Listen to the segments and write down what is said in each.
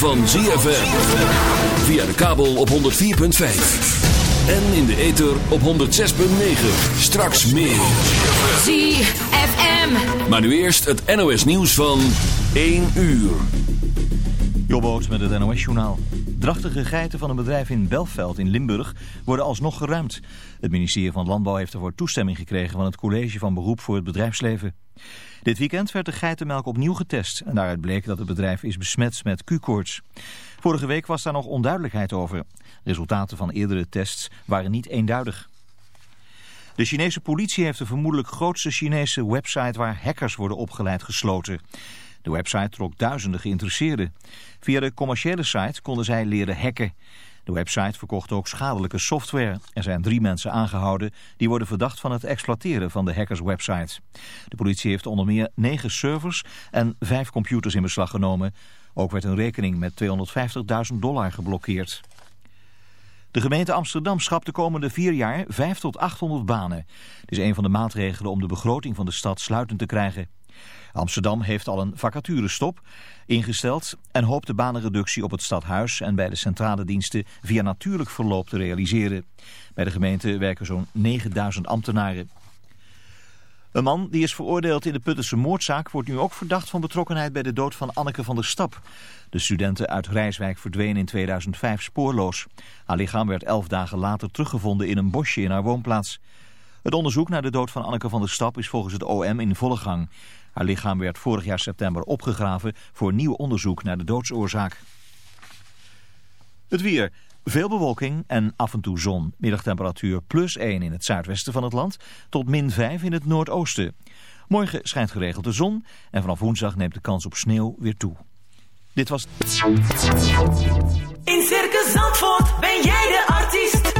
van ZFM. Via de kabel op 104.5. En in de ether op 106.9. Straks meer. ZFM. Maar nu eerst het NOS nieuws van 1 uur. Jobboot met het NOS-journaal. Drachtige geiten van een bedrijf in Belveld in Limburg worden alsnog geruimd. Het ministerie van Landbouw heeft ervoor toestemming gekregen van het College van Beroep voor het Bedrijfsleven. Dit weekend werd de geitenmelk opnieuw getest en daaruit bleek dat het bedrijf is besmet met Q-koorts. Vorige week was daar nog onduidelijkheid over. Resultaten van eerdere tests waren niet eenduidig. De Chinese politie heeft de vermoedelijk grootste Chinese website waar hackers worden opgeleid gesloten. De website trok duizenden geïnteresseerden. Via de commerciële site konden zij leren hacken. De website verkocht ook schadelijke software. Er zijn drie mensen aangehouden die worden verdacht van het exploiteren van de hackerswebsite. De politie heeft onder meer negen servers en vijf computers in beslag genomen. Ook werd een rekening met 250.000 dollar geblokkeerd. De gemeente Amsterdam schapt de komende vier jaar 5 tot 800 banen. Het is een van de maatregelen om de begroting van de stad sluitend te krijgen. Amsterdam heeft al een vacaturestop ingesteld en hoopt de banenreductie op het stadhuis en bij de centrale diensten via natuurlijk verloop te realiseren. Bij de gemeente werken zo'n 9000 ambtenaren. Een man die is veroordeeld in de Puttense moordzaak wordt nu ook verdacht van betrokkenheid bij de dood van Anneke van der Stap. De studenten uit Rijswijk verdwenen in 2005 spoorloos. Haar lichaam werd elf dagen later teruggevonden in een bosje in haar woonplaats. Het onderzoek naar de dood van Anneke van der Stap is volgens het OM in volle gang. Haar lichaam werd vorig jaar september opgegraven voor nieuw onderzoek naar de doodsoorzaak. Het weer. Veel bewolking en af en toe zon. Middagtemperatuur plus 1 in het zuidwesten van het land tot min 5 in het noordoosten. Morgen schijnt geregeld de zon en vanaf woensdag neemt de kans op sneeuw weer toe. Dit was... In Circus Zandvoort ben jij de artiest.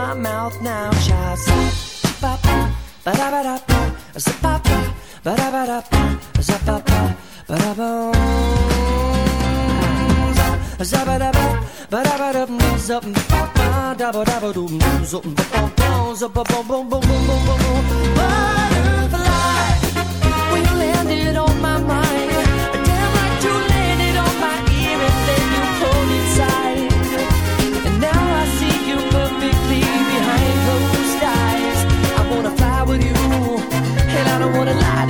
my mouth now, child. Ba ba ba ba da ba, ba ba ba ba da ba, ba ba ba da ba. Butterfly, we landed on my mind. wanna lie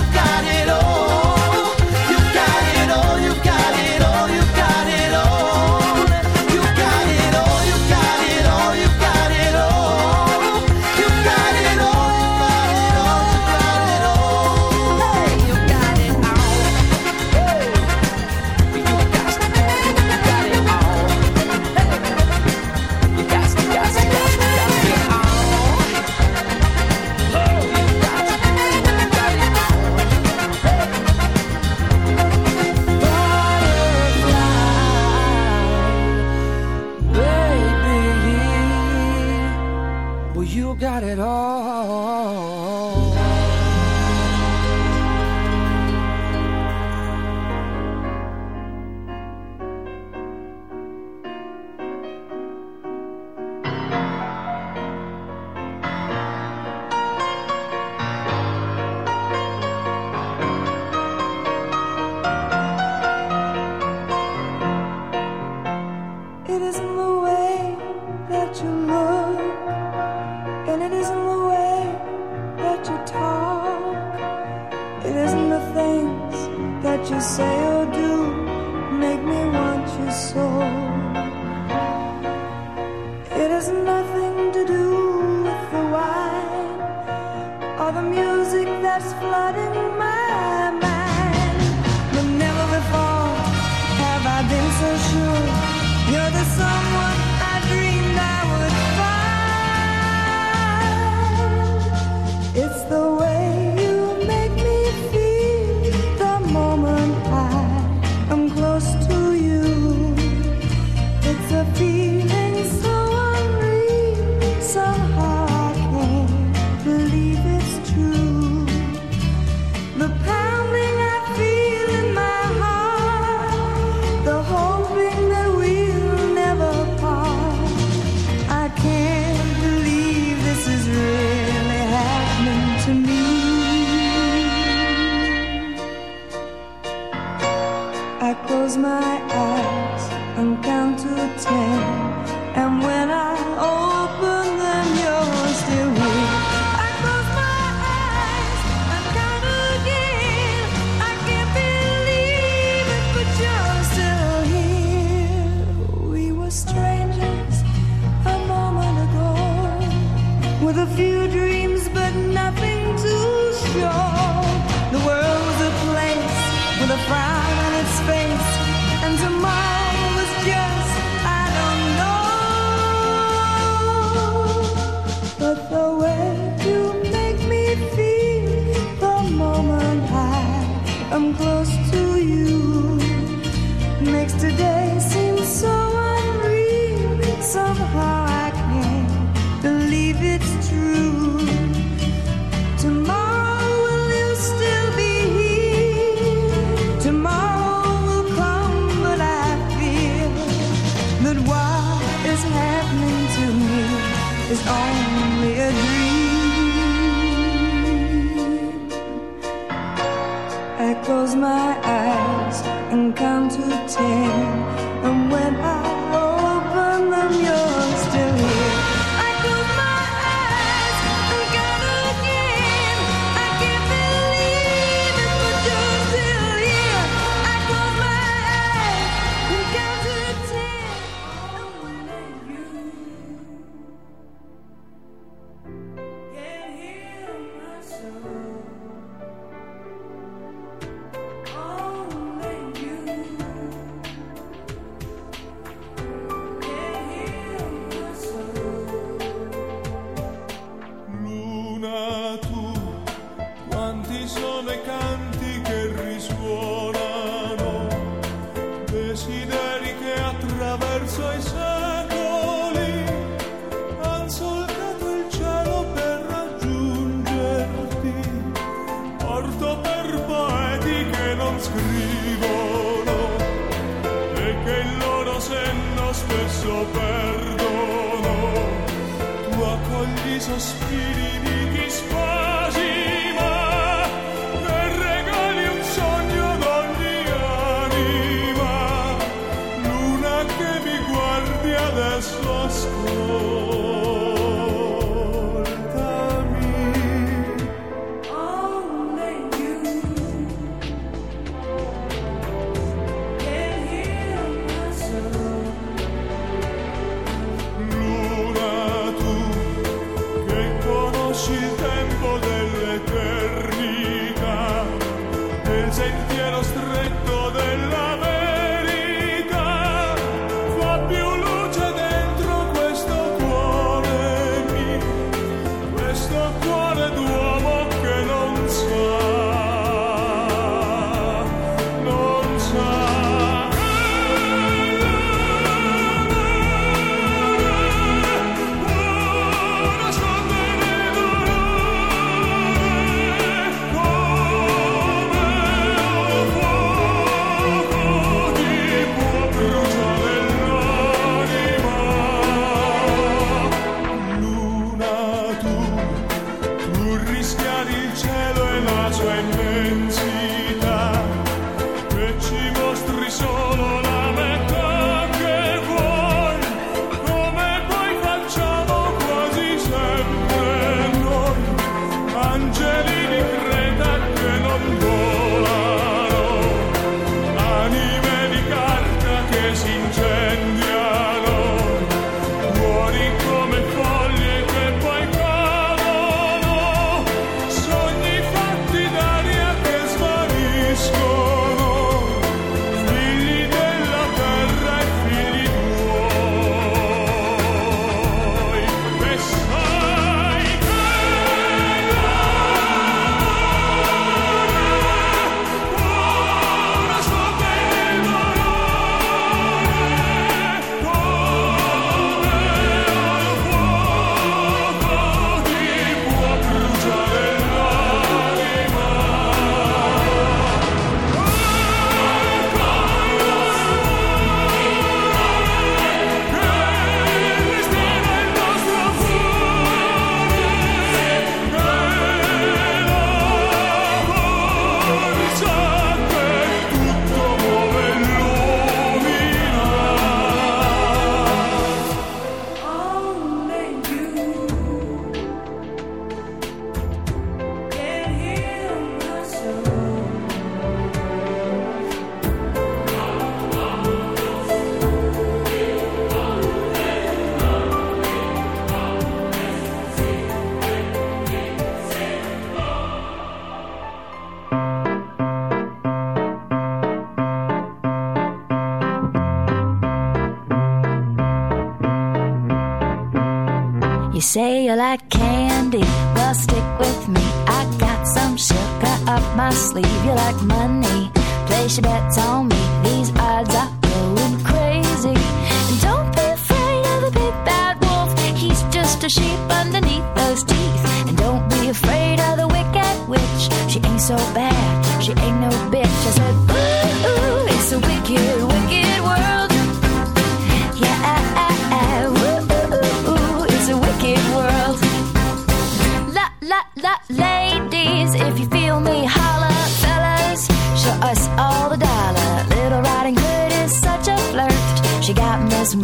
It isn't the way that you look, and it isn't the way that you talk. It isn't the things that you say. I'm close to you. Makes today.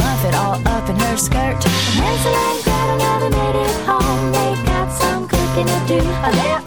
muff it all up in her skirt. And Hansel and Gretel never made it home. They got some cooking to do. Oh,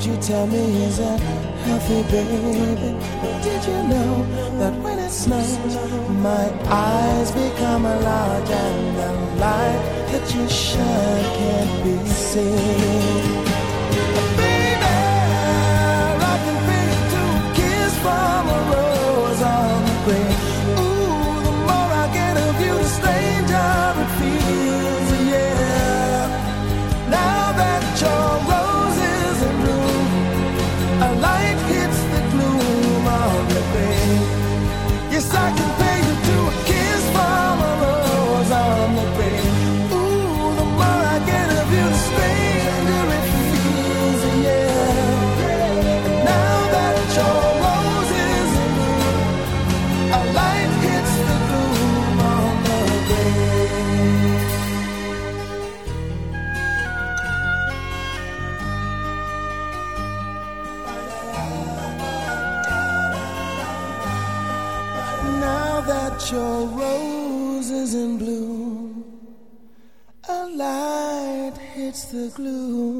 Did you tell me is a healthy, baby? Did you know that when it snows, my eyes become large and the light that you shine can't be seen? the glue.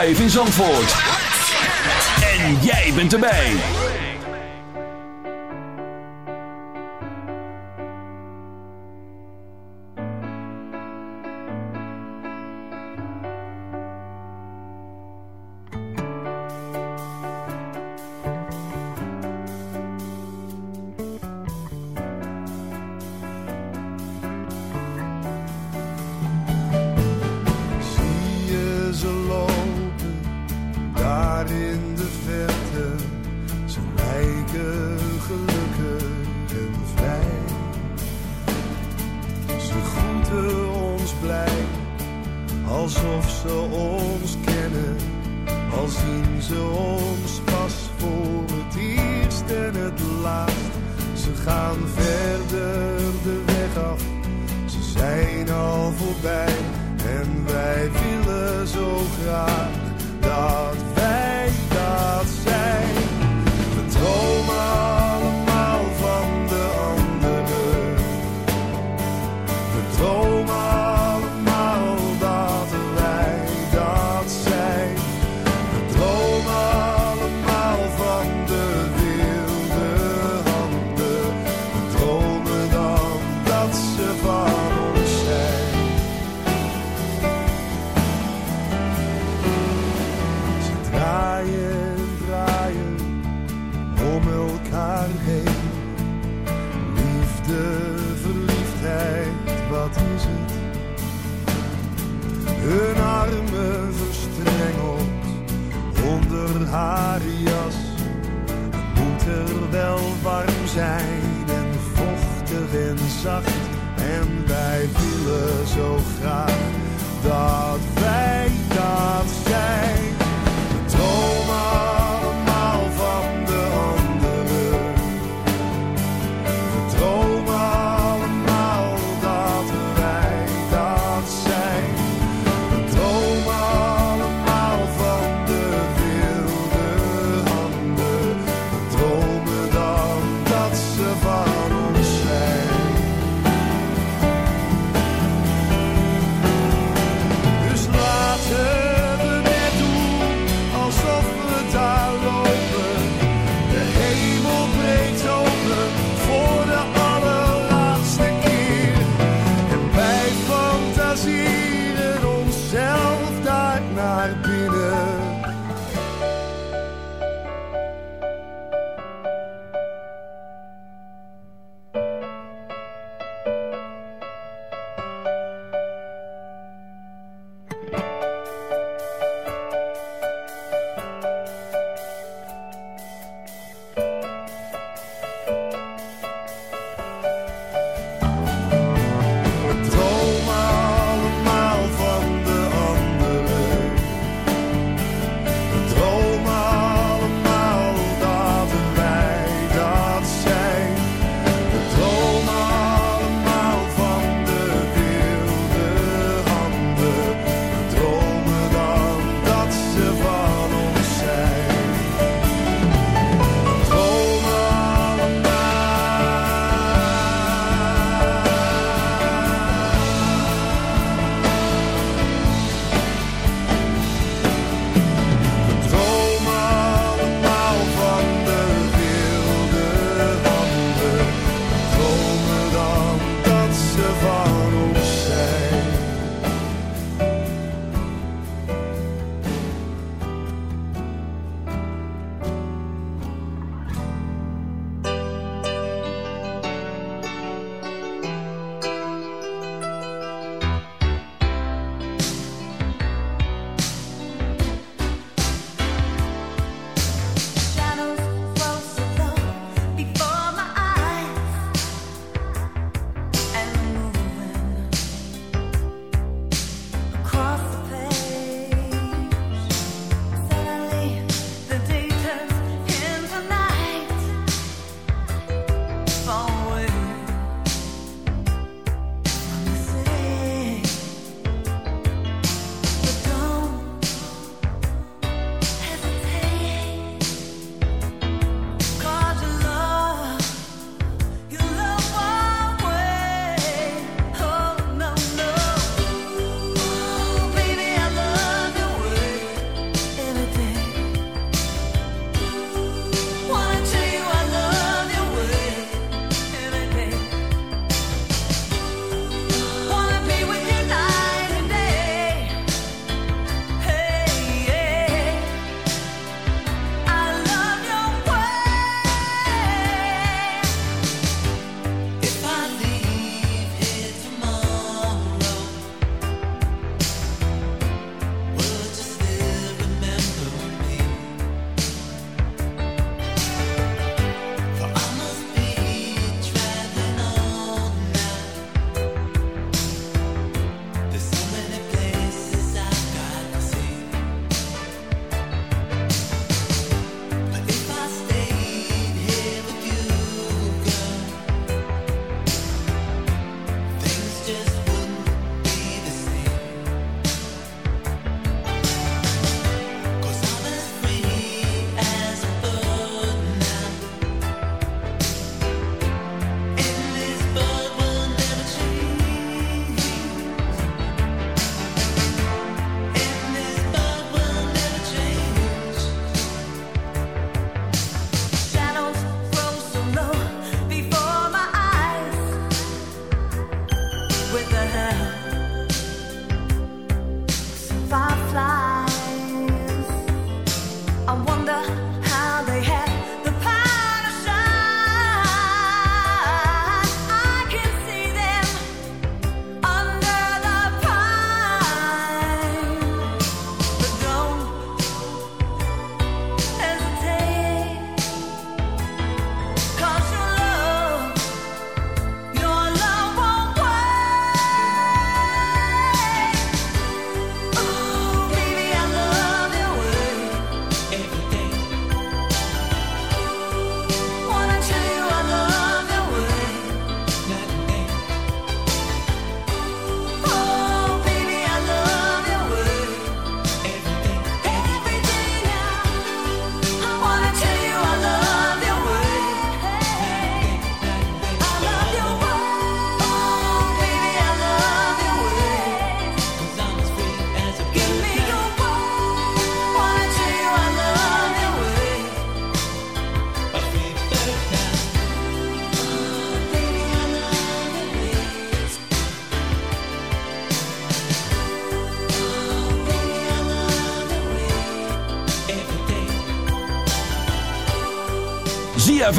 live in Zandvoort.